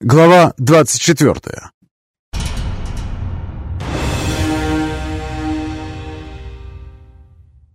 Глава 24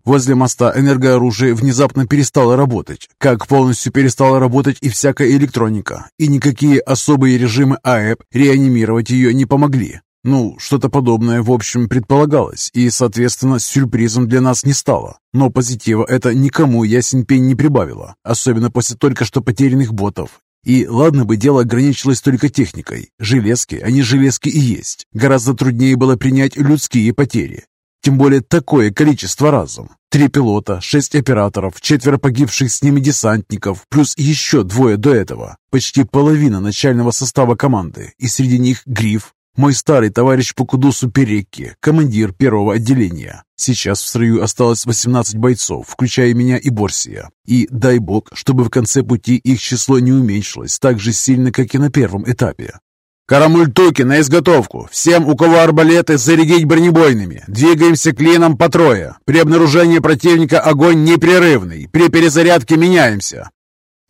Возле моста энергооружие внезапно перестало работать, как полностью перестала работать и всякая электроника, и никакие особые режимы АЭП реанимировать ее не помогли. Ну, что-то подобное, в общем, предполагалось, и, соответственно, сюрпризом для нас не стало. Но позитива это никому ясен пень не прибавило, особенно после только что потерянных ботов и ладно бы дело ограничилось только техникой. Железки, они железки и есть. Гораздо труднее было принять людские потери. Тем более такое количество разом. Три пилота, шесть операторов, четверо погибших с ними десантников, плюс еще двое до этого. Почти половина начального состава команды, и среди них Гриф, мой старый товарищ по кудусу Перекки, командир первого отделения. Сейчас в строю осталось 18 бойцов, включая меня и Борсия. И дай бог, чтобы в конце пути их число не уменьшилось так же сильно, как и на первом этапе. «Карамультуки на изготовку! Всем, у кого арбалеты, зарядить бронебойными! Двигаемся клином по трое! При обнаружении противника огонь непрерывный! При перезарядке меняемся!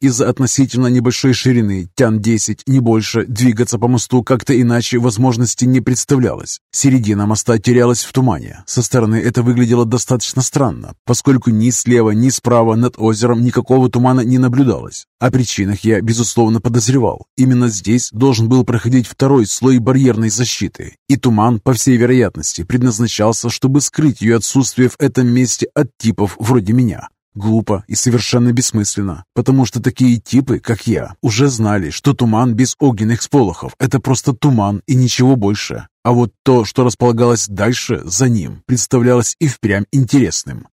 Из-за относительно небольшой ширины, тян-10, не больше, двигаться по мосту как-то иначе возможности не представлялось. Середина моста терялась в тумане. Со стороны это выглядело достаточно странно, поскольку ни слева, ни справа над озером никакого тумана не наблюдалось. О причинах я, безусловно, подозревал. Именно здесь должен был проходить второй слой барьерной защиты, и туман, по всей вероятности, предназначался, чтобы скрыть ее отсутствие в этом месте от типов вроде меня. Глупо и совершенно бессмысленно, потому что такие типы, как я, уже знали, что туман без огненных сполохов – это просто туман и ничего больше. А вот то, что располагалось дальше, за ним, представлялось и впрямь интересным.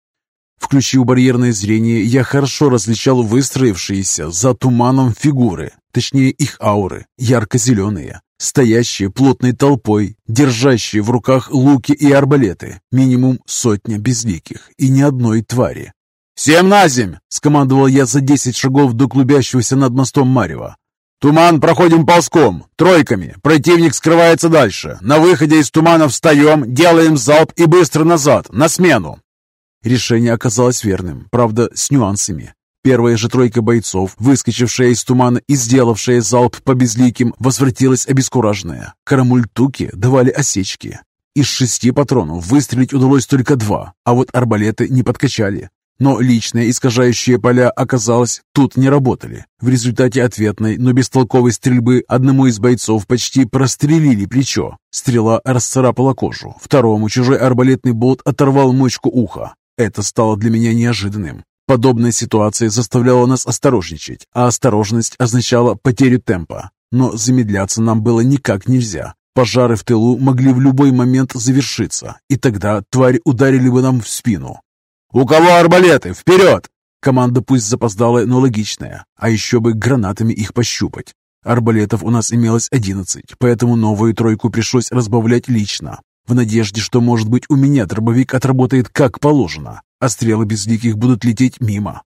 Включив барьерное зрение, я хорошо различал выстроившиеся за туманом фигуры, точнее их ауры, ярко-зеленые, стоящие плотной толпой, держащие в руках луки и арбалеты, минимум сотня безликих и ни одной твари. «Всем на земь!» — скомандовал я за десять шагов до клубящегося над мостом Марева. «Туман проходим ползком, тройками. Противник скрывается дальше. На выходе из тумана встаем, делаем залп и быстро назад, на смену». Решение оказалось верным, правда, с нюансами. Первая же тройка бойцов, выскочившая из тумана и сделавшая залп по безликим, возвратилась обескураженная. Карамультуки давали осечки. Из шести патронов выстрелить удалось только два, а вот арбалеты не подкачали. Но личные искажающие поля, оказалось, тут не работали. В результате ответной, но бестолковой стрельбы одному из бойцов почти прострелили плечо. Стрела расцарапала кожу. Второму чужой арбалетный болт оторвал мочку уха. Это стало для меня неожиданным. Подобная ситуация заставляла нас осторожничать, а осторожность означала потерю темпа. Но замедляться нам было никак нельзя. Пожары в тылу могли в любой момент завершиться, и тогда твари ударили бы нам в спину. «У кого арбалеты? Вперед!» Команда пусть запоздалая, но логичная. А еще бы гранатами их пощупать. Арбалетов у нас имелось одиннадцать, поэтому новую тройку пришлось разбавлять лично, в надежде, что, может быть, у меня дробовик отработает как положено, а стрелы безликих будут лететь мимо.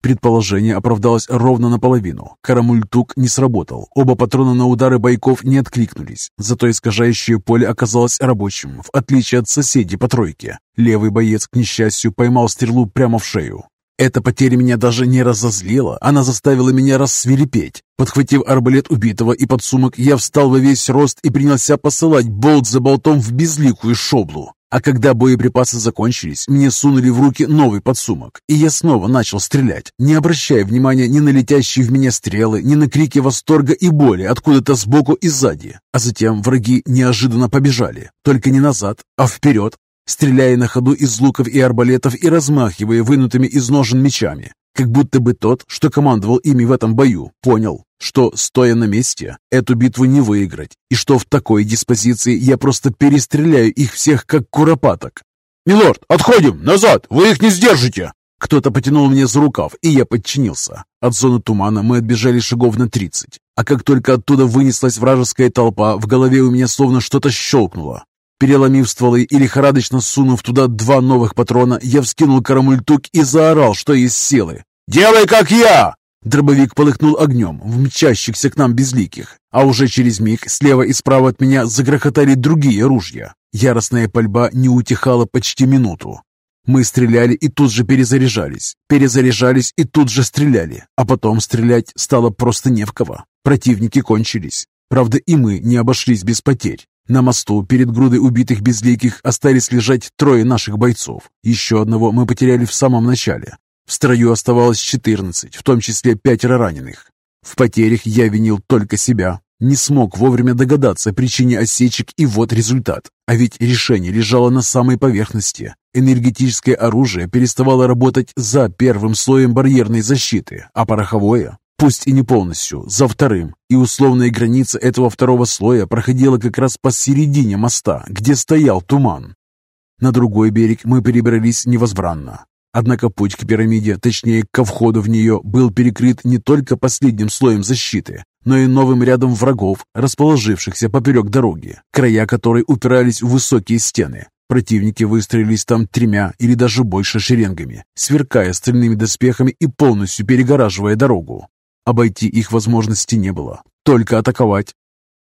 Предположение оправдалось ровно наполовину. Карамультук не сработал. Оба патрона на удары бойков не откликнулись. Зато искажающее поле оказалось рабочим, в отличие от соседей по тройке. Левый боец, к несчастью, поймал стрелу прямо в шею. Эта потеря меня даже не разозлила, она заставила меня рассверепеть. Подхватив арбалет убитого и подсумок, я встал во весь рост и принялся посылать болт за болтом в безликую шоблу. А когда боеприпасы закончились, мне сунули в руки новый подсумок, и я снова начал стрелять, не обращая внимания ни на летящие в меня стрелы, ни на крики восторга и боли откуда-то сбоку и сзади. А затем враги неожиданно побежали, только не назад, а вперед, стреляя на ходу из луков и арбалетов и размахивая вынутыми из ножен мечами. Как будто бы тот, что командовал ими в этом бою, понял, что, стоя на месте, эту битву не выиграть, и что в такой диспозиции я просто перестреляю их всех, как куропаток. «Милорд, отходим! Назад! Вы их не сдержите!» Кто-то потянул меня за рукав, и я подчинился. От зоны тумана мы отбежали шагов на тридцать. А как только оттуда вынеслась вражеская толпа, в голове у меня словно что-то щелкнуло. Переломив стволы и лихорадочно сунув туда два новых патрона, я вскинул карамультук и заорал, что есть силы. «Делай, как я!» Дробовик полыхнул огнем в мчащихся к нам безликих, а уже через миг слева и справа от меня загрохотали другие ружья. Яростная пальба не утихала почти минуту. Мы стреляли и тут же перезаряжались, перезаряжались и тут же стреляли, а потом стрелять стало просто не в кого. Противники кончились. Правда, и мы не обошлись без потерь. На мосту перед грудой убитых безликих остались лежать трое наших бойцов. Еще одного мы потеряли в самом начале. В строю оставалось 14, в том числе пятеро раненых. В потерях я винил только себя. Не смог вовремя догадаться о причине осечек, и вот результат. А ведь решение лежало на самой поверхности. Энергетическое оружие переставало работать за первым слоем барьерной защиты, а пороховое, пусть и не полностью, за вторым. И условная граница этого второго слоя проходила как раз посередине моста, где стоял туман. На другой берег мы перебрались невозбранно. Однако путь к пирамиде, точнее ко входу в нее, был перекрыт не только последним слоем защиты, но и новым рядом врагов, расположившихся поперек дороги, края которой упирались в высокие стены. Противники выстроились там тремя или даже больше шеренгами, сверкая стальными доспехами и полностью перегораживая дорогу. Обойти их возможности не было, только атаковать.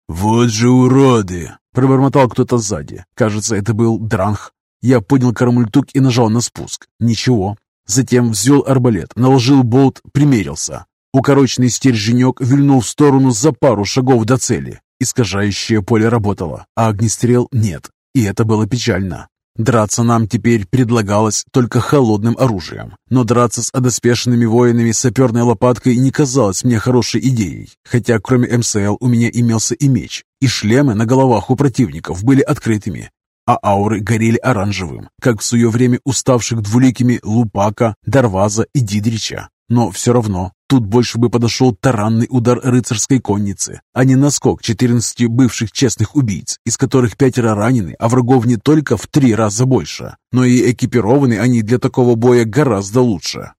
«Вот же уроды!» – пробормотал кто-то сзади. Кажется, это был Дранх. Я поднял карамультук и нажал на спуск. Ничего. Затем взвел арбалет, наложил болт, примерился. Укороченный стерженек вильнул в сторону за пару шагов до цели. Искажающее поле работало, а огнестрел нет. И это было печально. Драться нам теперь предлагалось только холодным оружием, но драться с одоспешенными воинами саперной лопаткой не казалось мне хорошей идеей, хотя кроме МСЛ у меня имелся и меч, и шлемы на головах у противников были открытыми, а ауры горели оранжевым, как в свое время уставших двуликими Лупака, Дарваза и Дидрича. Но все равно тут больше бы подошел таранный удар рыцарской конницы, а не наскок 14 бывших честных убийц, из которых пятеро ранены, а врагов не только в три раза больше, но и экипированы они для такого боя гораздо лучше.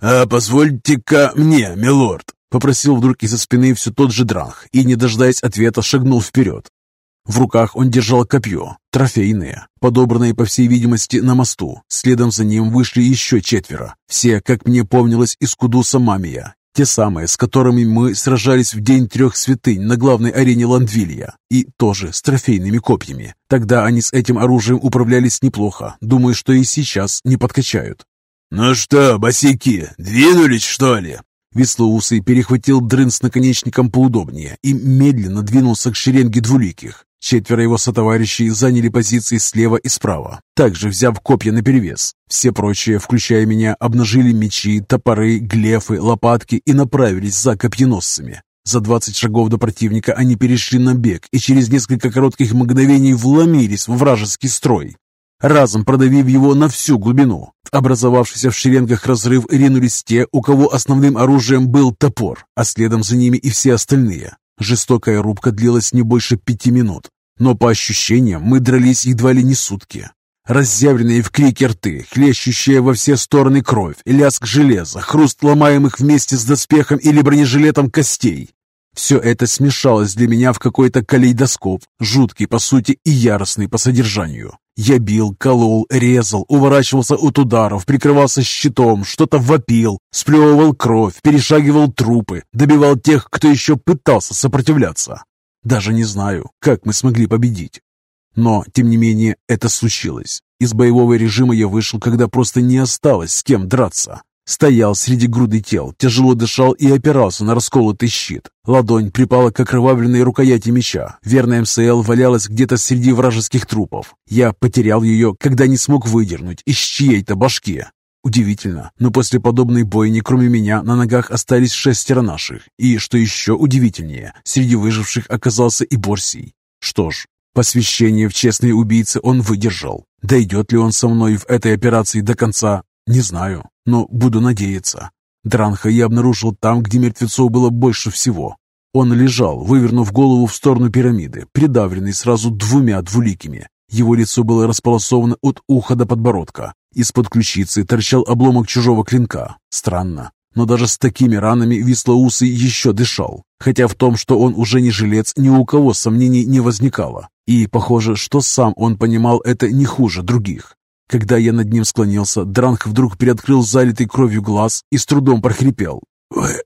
«А позвольте-ка мне, милорд!» — попросил вдруг из-за спины все тот же Дранг и, не дожидаясь ответа, шагнул вперед. В руках он держал копье, трофейное, подобранное, по всей видимости, на мосту. Следом за ним вышли еще четверо. Все, как мне помнилось, из Кудуса Мамия. Те самые, с которыми мы сражались в День трех святынь на главной арене Ландвилья. И тоже с трофейными копьями. Тогда они с этим оружием управлялись неплохо. Думаю, что и сейчас не подкачают. «Ну что, босяки, двинулись, что ли?» Веслоусый перехватил дрын с наконечником поудобнее и медленно двинулся к шеренге двуликих. Четверо его сотоварищей заняли позиции слева и справа, также взяв копья наперевес. Все прочие, включая меня, обнажили мечи, топоры, глефы, лопатки и направились за копьеносцами. За двадцать шагов до противника они перешли на бег и через несколько коротких мгновений вломились в вражеский строй разом продавив его на всю глубину. Образовавшийся в шеренгах разрыв ринулись те, у кого основным оружием был топор, а следом за ними и все остальные. Жестокая рубка длилась не больше пяти минут, но по ощущениям мы дрались едва ли не сутки. Разъявленные в крике рты, хлещущая во все стороны кровь, лязг железа, хруст ломаемых вместе с доспехом или бронежилетом костей. Все это смешалось для меня в какой-то калейдоскоп, жуткий по сути и яростный по содержанию. Я бил, колол, резал, уворачивался от ударов, прикрывался щитом, что-то вопил, сплевывал кровь, перешагивал трупы, добивал тех, кто еще пытался сопротивляться. Даже не знаю, как мы смогли победить. Но, тем не менее, это случилось. Из боевого режима я вышел, когда просто не осталось с кем драться. Стоял среди груды тел, тяжело дышал и опирался на расколотый щит. Ладонь припала к окровавленной рукояти меча. Верная МСЛ валялась где-то среди вражеских трупов. Я потерял ее, когда не смог выдернуть из чьей-то башки. Удивительно, но после подобной бойни, кроме меня, на ногах остались шестеро наших. И, что еще удивительнее, среди выживших оказался и Борсий. Что ж, посвящение в честные убийцы он выдержал. Дойдет ли он со мной в этой операции до конца, не знаю но буду надеяться. Дранха я обнаружил там, где мертвецов было больше всего. Он лежал, вывернув голову в сторону пирамиды, придавленный сразу двумя двуликими. Его лицо было располосовано от уха до подбородка. Из-под ключицы торчал обломок чужого клинка. Странно, но даже с такими ранами Вислоусый еще дышал. Хотя в том, что он уже не жилец, ни у кого сомнений не возникало. И похоже, что сам он понимал это не хуже других. Когда я над ним склонился, Дранг вдруг приоткрыл залитый кровью глаз и с трудом прохрипел. «Вы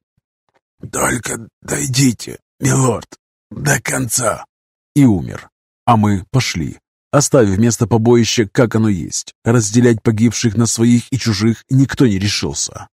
только дойдите, милорд, до конца!» И умер. А мы пошли, оставив место побоища, как оно есть. Разделять погибших на своих и чужих никто не решился.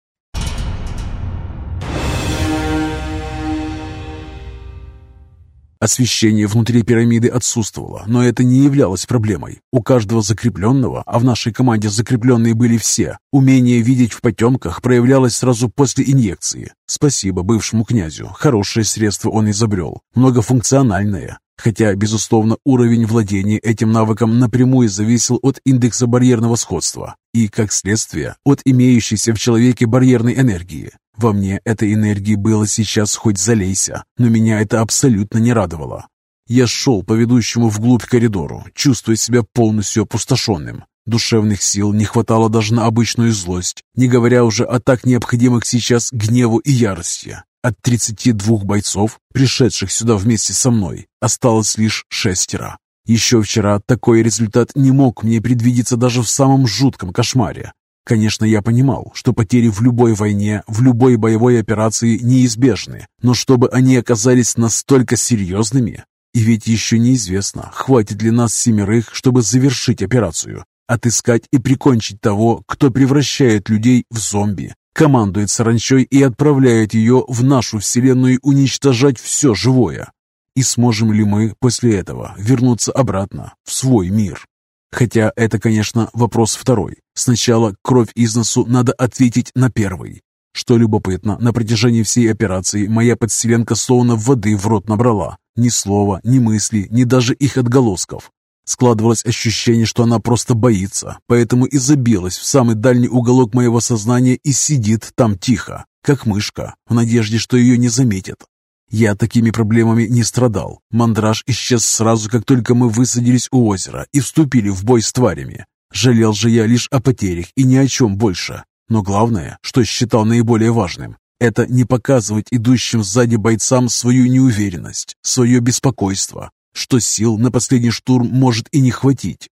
Освещение внутри пирамиды отсутствовало, но это не являлось проблемой. У каждого закрепленного, а в нашей команде закрепленные были все, умение видеть в потемках проявлялось сразу после инъекции. Спасибо бывшему князю, хорошее средство он изобрел, многофункциональное. Хотя, безусловно, уровень владения этим навыком напрямую зависел от индекса барьерного сходства и, как следствие, от имеющейся в человеке барьерной энергии. Во мне этой энергии было сейчас хоть залейся, но меня это абсолютно не радовало. Я шел по ведущему вглубь коридору, чувствуя себя полностью опустошенным. Душевных сил не хватало даже на обычную злость, не говоря уже о так необходимых сейчас гневу и ярости. От 32 бойцов, пришедших сюда вместе со мной, осталось лишь шестеро. Еще вчера такой результат не мог мне предвидеться даже в самом жутком кошмаре. Конечно, я понимал, что потери в любой войне, в любой боевой операции неизбежны, но чтобы они оказались настолько серьезными, и ведь еще неизвестно, хватит ли нас семерых, чтобы завершить операцию, отыскать и прикончить того, кто превращает людей в зомби, командует саранчой и отправляет ее в нашу вселенную уничтожать все живое. И сможем ли мы после этого вернуться обратно в свой мир? Хотя это, конечно, вопрос второй. Сначала кровь из носу надо ответить на первый. Что любопытно, на протяжении всей операции моя подселенка словно воды в рот набрала. Ни слова, ни мысли, ни даже их отголосков. Складывалось ощущение, что она просто боится, поэтому и забилась в самый дальний уголок моего сознания и сидит там тихо, как мышка, в надежде, что ее не заметят. Я такими проблемами не страдал. Мандраж исчез сразу, как только мы высадились у озера и вступили в бой с тварями. Жалел же я лишь о потерях и ни о чем больше. Но главное, что считал наиболее важным, это не показывать идущим сзади бойцам свою неуверенность, свое беспокойство, что сил на последний штурм может и не хватить.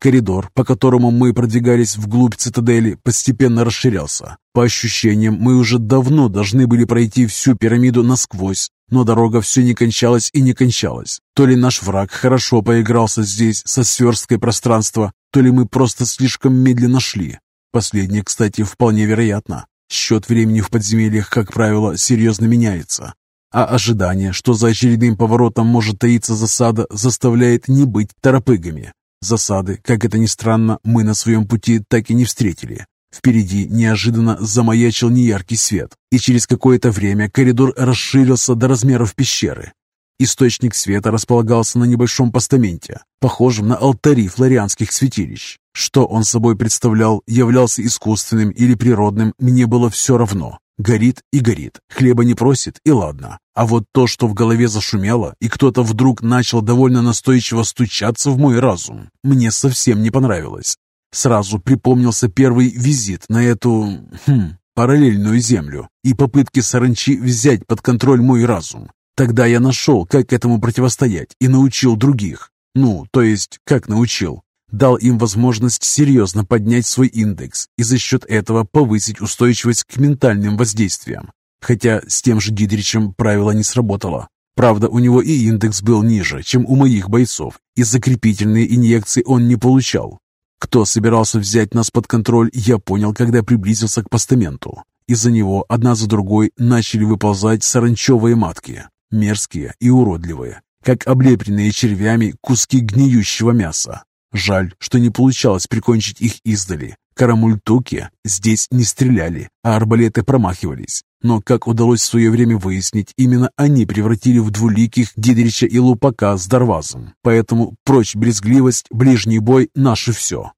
Коридор, по которому мы продвигались вглубь цитадели, постепенно расширялся. По ощущениям, мы уже давно должны были пройти всю пирамиду насквозь, но дорога все не кончалась и не кончалась. То ли наш враг хорошо поигрался здесь со сверсткой пространства, то ли мы просто слишком медленно шли. Последнее, кстати, вполне вероятно. Счет времени в подземельях, как правило, серьезно меняется. А ожидание, что за очередным поворотом может таиться засада, заставляет не быть торопыгами. Засады, как это ни странно, мы на своем пути так и не встретили. Впереди неожиданно замаячил неяркий свет, и через какое-то время коридор расширился до размеров пещеры. Источник света располагался на небольшом постаменте, похожем на алтари флорианских святилищ. Что он собой представлял, являлся искусственным или природным, мне было все равно. Горит и горит, хлеба не просит, и ладно. А вот то, что в голове зашумело, и кто-то вдруг начал довольно настойчиво стучаться в мой разум, мне совсем не понравилось. Сразу припомнился первый визит на эту... Хм, параллельную землю и попытки саранчи взять под контроль мой разум. Тогда я нашел, как этому противостоять, и научил других. Ну, то есть, как научил? Дал им возможность серьезно поднять свой индекс и за счет этого повысить устойчивость к ментальным воздействиям. Хотя с тем же Дидричем правило не сработало. Правда, у него и индекс был ниже, чем у моих бойцов, и закрепительные инъекции он не получал. Кто собирался взять нас под контроль, я понял, когда приблизился к постаменту. Из-за него одна за другой начали выползать саранчевые матки, мерзкие и уродливые, как облепленные червями куски гниющего мяса. Жаль, что не получалось прикончить их издали. Карамультуки здесь не стреляли, а арбалеты промахивались. Но, как удалось в свое время выяснить, именно они превратили в двуликих Дидрича и Лупака с Дарвазом. Поэтому прочь брезгливость, ближний бой – наше все.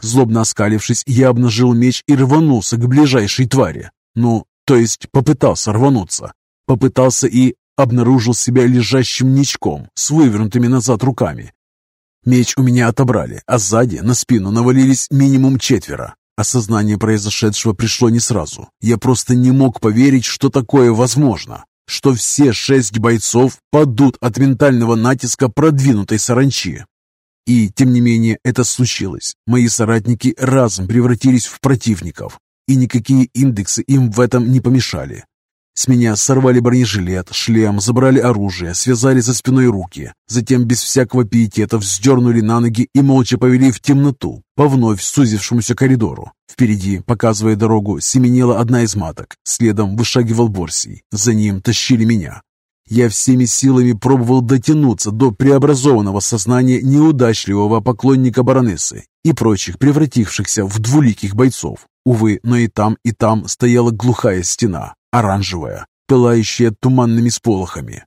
Злобно оскалившись, я обнажил меч и рванулся к ближайшей твари. Ну, то есть попытался рвануться. Попытался и обнаружил себя лежащим ничком, с вывернутыми назад руками. Меч у меня отобрали, а сзади на спину навалились минимум четверо. Осознание произошедшего пришло не сразу. Я просто не мог поверить, что такое возможно. Что все шесть бойцов падут от ментального натиска продвинутой саранчи. И, тем не менее, это случилось. Мои соратники разом превратились в противников. И никакие индексы им в этом не помешали. С меня сорвали бронежилет, шлем, забрали оружие, связали за спиной руки. Затем без всякого пиетета вздернули на ноги и молча повели в темноту, по вновь сузившемуся коридору. Впереди, показывая дорогу, семенила одна из маток. Следом вышагивал Борсий. За ним тащили меня. Я всеми силами пробовал дотянуться до преобразованного сознания неудачливого поклонника баронессы и прочих превратившихся в двуликих бойцов. Увы, но и там, и там стояла глухая стена, оранжевая, пылающая туманными сполохами.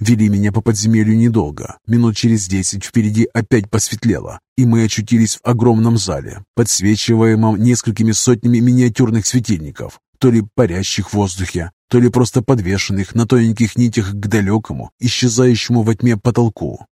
Вели меня по подземелью недолго. Минут через десять впереди опять посветлело, и мы очутились в огромном зале, подсвечиваемом несколькими сотнями миниатюрных светильников, то ли парящих в воздухе, то ли просто подвешенных на тоненьких нитях к далекому, исчезающему во тьме потолку.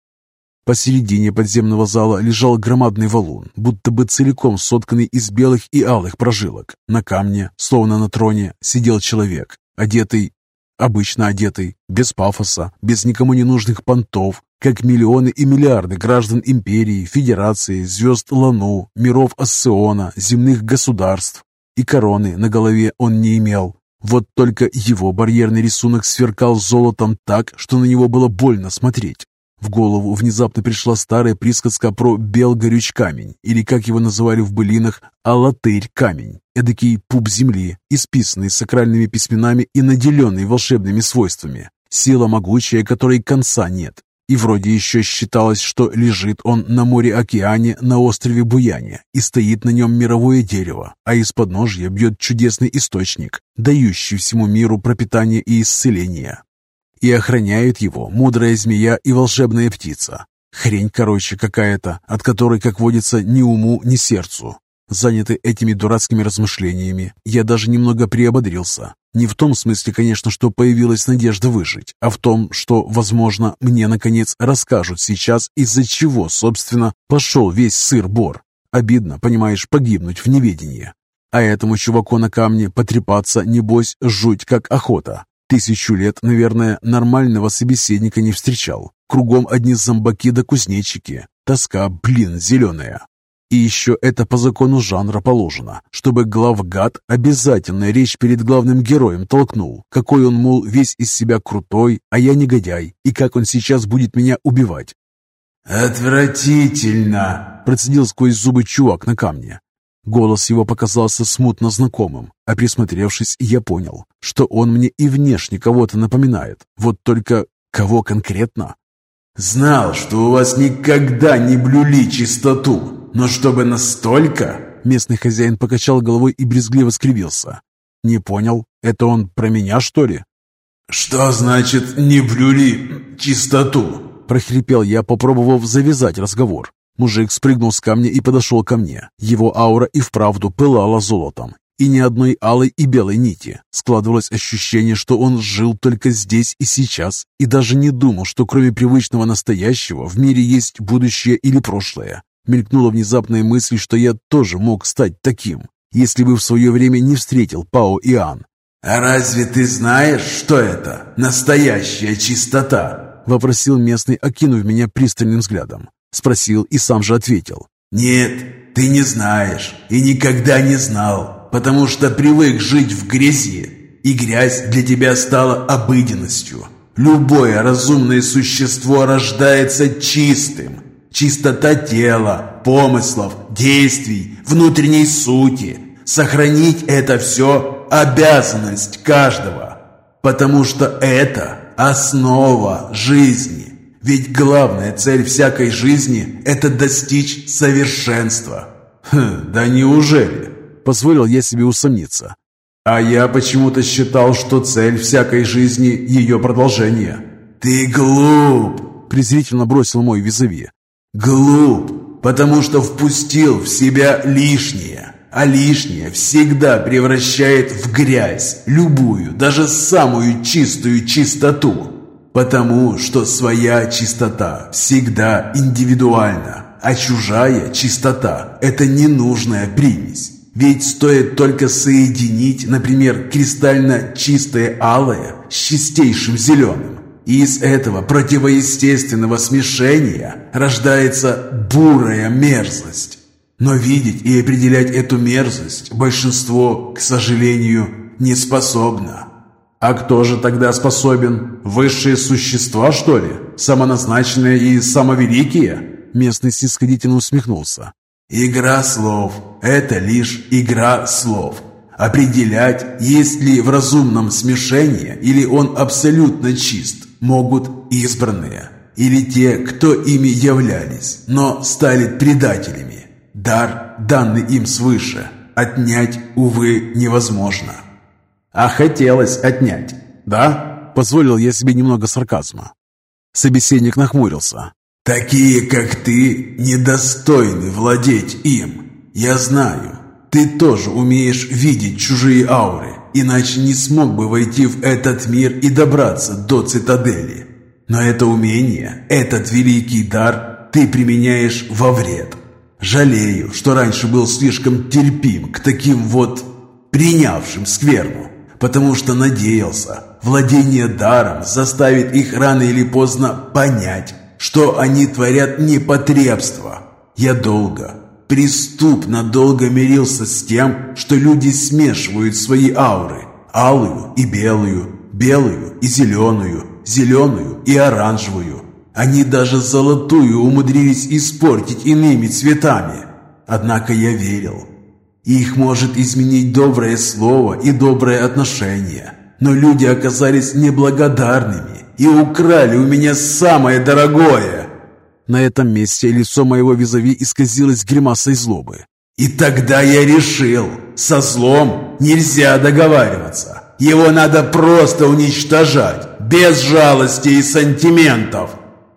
Посередине подземного зала лежал громадный валун, будто бы целиком сотканный из белых и алых прожилок. На камне, словно на троне, сидел человек, одетый, обычно одетый, без пафоса, без никому не нужных понтов, как миллионы и миллиарды граждан империи, федерации, звезд Лану, миров Ассиона, земных государств. И короны на голове он не имел. Вот только его барьерный рисунок сверкал золотом так, что на него было больно смотреть. В голову внезапно пришла старая присказка про белгорюч камень, или, как его называли в былинах, алатырь камень, эдакий пуп земли, исписанный сакральными письменами и наделенный волшебными свойствами. Сила могучая, которой конца нет. И вроде еще считалось, что лежит он на море-океане на острове Буяне, и стоит на нем мировое дерево, а из подножья бьет чудесный источник, дающий всему миру пропитание и исцеление и охраняют его мудрая змея и волшебная птица. Хрень, короче, какая-то, от которой, как водится, ни уму, ни сердцу. Занятый этими дурацкими размышлениями, я даже немного приободрился. Не в том смысле, конечно, что появилась надежда выжить, а в том, что, возможно, мне, наконец, расскажут сейчас, из-за чего, собственно, пошел весь сыр-бор. Обидно, понимаешь, погибнуть в неведении. А этому чуваку на камне потрепаться, небось, жуть как охота. Тысячу лет, наверное, нормального собеседника не встречал. Кругом одни зомбаки да кузнечики. Тоска, блин, зеленая. И еще это по закону жанра положено, чтобы главгад обязательно речь перед главным героем толкнул, какой он, мол, весь из себя крутой, а я негодяй, и как он сейчас будет меня убивать. «Отвратительно!» – процедил сквозь зубы чувак на камне. Голос его показался смутно знакомым, а присмотревшись, я понял, что он мне и внешне кого-то напоминает. Вот только кого конкретно? «Знал, что у вас никогда не блюли чистоту, но чтобы настолько...» Местный хозяин покачал головой и брезгливо скривился. «Не понял, это он про меня, что ли?» «Что значит «не блюли чистоту»?» прохрипел я, попробовав завязать разговор. Мужик спрыгнул с камня и подошел ко мне. Его аура и вправду пылала золотом. И ни одной алой и белой нити. Складывалось ощущение, что он жил только здесь и сейчас, и даже не думал, что кроме привычного настоящего в мире есть будущее или прошлое. Мелькнула внезапная мысль, что я тоже мог стать таким, если бы в свое время не встретил Пао Иоанн. «А разве ты знаешь, что это настоящая чистота?» — вопросил местный, окинув меня пристальным взглядом. Спросил и сам же ответил. «Нет, ты не знаешь и никогда не знал, потому что привык жить в грязи, и грязь для тебя стала обыденностью. Любое разумное существо рождается чистым. Чистота тела, помыслов, действий, внутренней сути. Сохранить это все – обязанность каждого, потому что это основа жизни. Ведь главная цель всякой жизни – это достичь совершенства. Хм, да неужели? Позволил я себе усомниться. А я почему-то считал, что цель всякой жизни – ее продолжение. Ты глуп, презрительно бросил мой визави. Глуп, потому что впустил в себя лишнее. А лишнее всегда превращает в грязь любую, даже самую чистую чистоту. Потому что своя чистота всегда индивидуальна, а чужая чистота – это ненужная примесь. Ведь стоит только соединить, например, кристально чистое алое с чистейшим зеленым. И из этого противоестественного смешения рождается бурая мерзость. Но видеть и определять эту мерзость большинство, к сожалению, не способно. А кто же тогда способен? Высшие существа, что ли? Самоназначенные и самовеликие? Местный снисходительно усмехнулся. Игра слов – это лишь игра слов. Определять, есть ли в разумном смешении или он абсолютно чист, могут избранные или те, кто ими являлись, но стали предателями. Дар, данный им свыше, отнять, увы, невозможно. А хотелось отнять, да? Позволил я себе немного сарказма. Собеседник нахмурился. «Такие, как ты, недостойны владеть им. Я знаю, ты тоже умеешь видеть чужие ауры, иначе не смог бы войти в этот мир и добраться до цитадели. Но это умение, этот великий дар ты применяешь во вред. Жалею, что раньше был слишком терпим к таким вот принявшим скверну, потому что надеялся, владение даром заставит их рано или поздно понять, что они творят непотребство. Я долго, преступно долго мирился с тем, что люди смешивают свои ауры, алую и белую, белую и зеленую, зеленую и оранжевую. Они даже золотую умудрились испортить иными цветами. Однако я верил. Их может изменить доброе слово и доброе отношение. Но люди оказались неблагодарными и украли у меня самое дорогое. На этом месте лицо моего визави исказилось гримасой злобы. И тогда я решил, со злом нельзя договариваться. Его надо просто уничтожать, без жалости и сантиментов.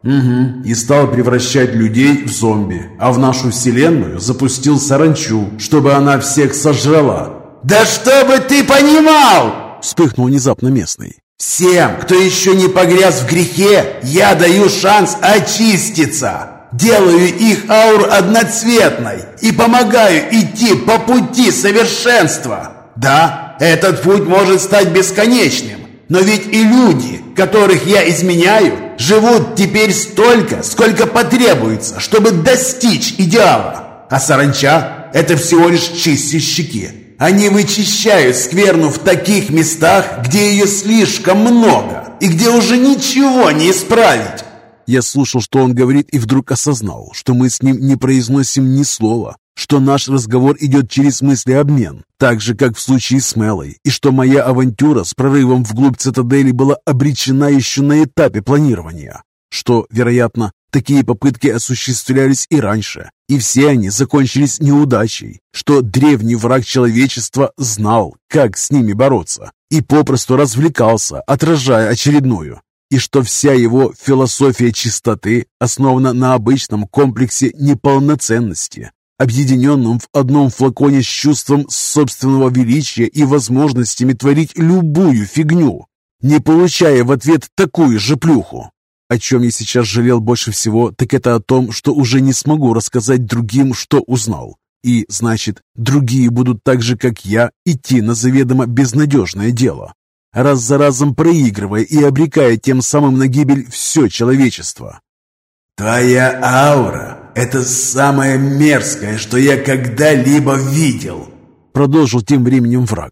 Угу, и стал превращать людей в зомби, а в нашу вселенную запустил саранчу, чтобы она всех сожрала. «Да чтобы ты понимал!» Вспыхнул внезапно местный. «Всем, кто еще не погряз в грехе, я даю шанс очиститься!» Делаю их ауру одноцветной и помогаю идти по пути совершенства. Да, этот путь может стать бесконечным, но ведь и люди, которых я изменяю, живут теперь столько, сколько потребуется, чтобы достичь идеала. А саранча – это всего лишь чистильщики. Они вычищают скверну в таких местах, где ее слишком много и где уже ничего не исправить. Я слушал, что он говорит, и вдруг осознал, что мы с ним не произносим ни слова, что наш разговор идет через мыслеобмен, так же, как в случае с Мелой, и что моя авантюра с прорывом вглубь цитадели была обречена еще на этапе планирования, что, вероятно, такие попытки осуществлялись и раньше, и все они закончились неудачей, что древний враг человечества знал, как с ними бороться, и попросту развлекался, отражая очередную, и что вся его философия чистоты основана на обычном комплексе неполноценности, объединенном в одном флаконе с чувством собственного величия и возможностями творить любую фигню, не получая в ответ такую же плюху. О чем я сейчас жалел больше всего, так это о том, что уже не смогу рассказать другим, что узнал. И, значит, другие будут так же, как я, идти на заведомо безнадежное дело раз за разом проигрывая и обрекая тем самым на гибель все человечество. «Твоя аура — это самое мерзкое, что я когда-либо видел», — продолжил тем временем враг.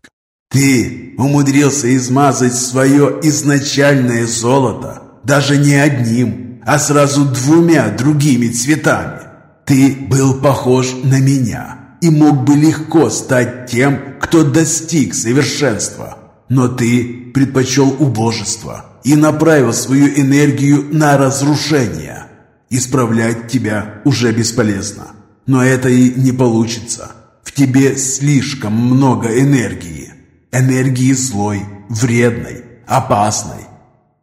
«Ты умудрился измазать свое изначальное золото даже не одним, а сразу двумя другими цветами. Ты был похож на меня и мог бы легко стать тем, кто достиг совершенства». Но ты предпочел убожество и направил свою энергию на разрушение. Исправлять тебя уже бесполезно. Но это и не получится. В тебе слишком много энергии. Энергии злой, вредной, опасной.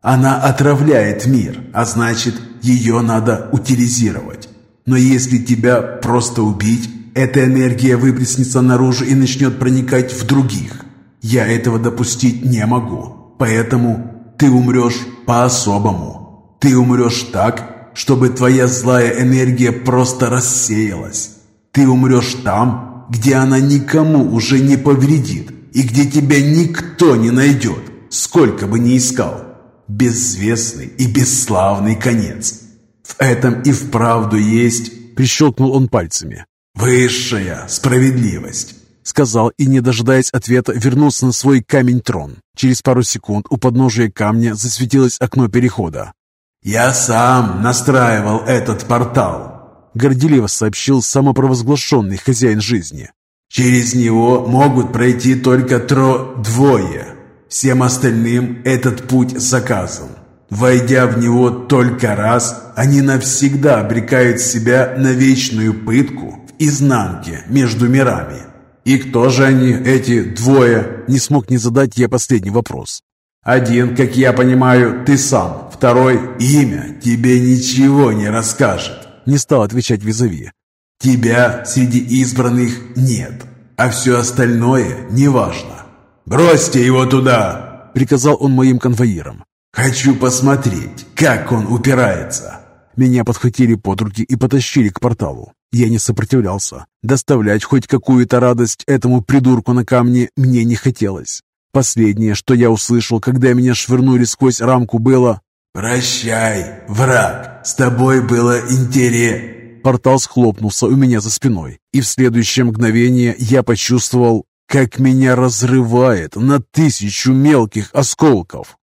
Она отравляет мир, а значит, ее надо утилизировать. Но если тебя просто убить, эта энергия выплеснется наружу и начнет проникать в других. Я этого допустить не могу. Поэтому ты умрешь по-особому. Ты умрешь так, чтобы твоя злая энергия просто рассеялась. Ты умрешь там, где она никому уже не повредит и где тебя никто не найдет, сколько бы ни искал. Безвестный и бесславный конец. В этом и вправду есть, прищелкнул он пальцами, высшая справедливость сказал и, не дожидаясь ответа, вернулся на свой камень-трон. Через пару секунд у подножия камня засветилось окно перехода. «Я сам настраивал этот портал», — горделиво сообщил самопровозглашенный хозяин жизни. «Через него могут пройти только тро двое. Всем остальным этот путь заказан. Войдя в него только раз, они навсегда обрекают себя на вечную пытку в изнанке между мирами. «И кто же они, эти двое?» Не смог не задать я последний вопрос. «Один, как я понимаю, ты сам. Второй – имя тебе ничего не расскажет». Не стал отвечать Визави. «Тебя среди избранных нет, а все остальное неважно. Бросьте его туда!» – приказал он моим конвоирам. «Хочу посмотреть, как он упирается!» Меня подхватили под руки и потащили к порталу. Я не сопротивлялся. Доставлять хоть какую-то радость этому придурку на камне мне не хотелось. Последнее, что я услышал, когда меня швырнули сквозь рамку, было «Прощай, враг, с тобой было интересно». Портал схлопнулся у меня за спиной, и в следующее мгновение я почувствовал, как меня разрывает на тысячу мелких осколков.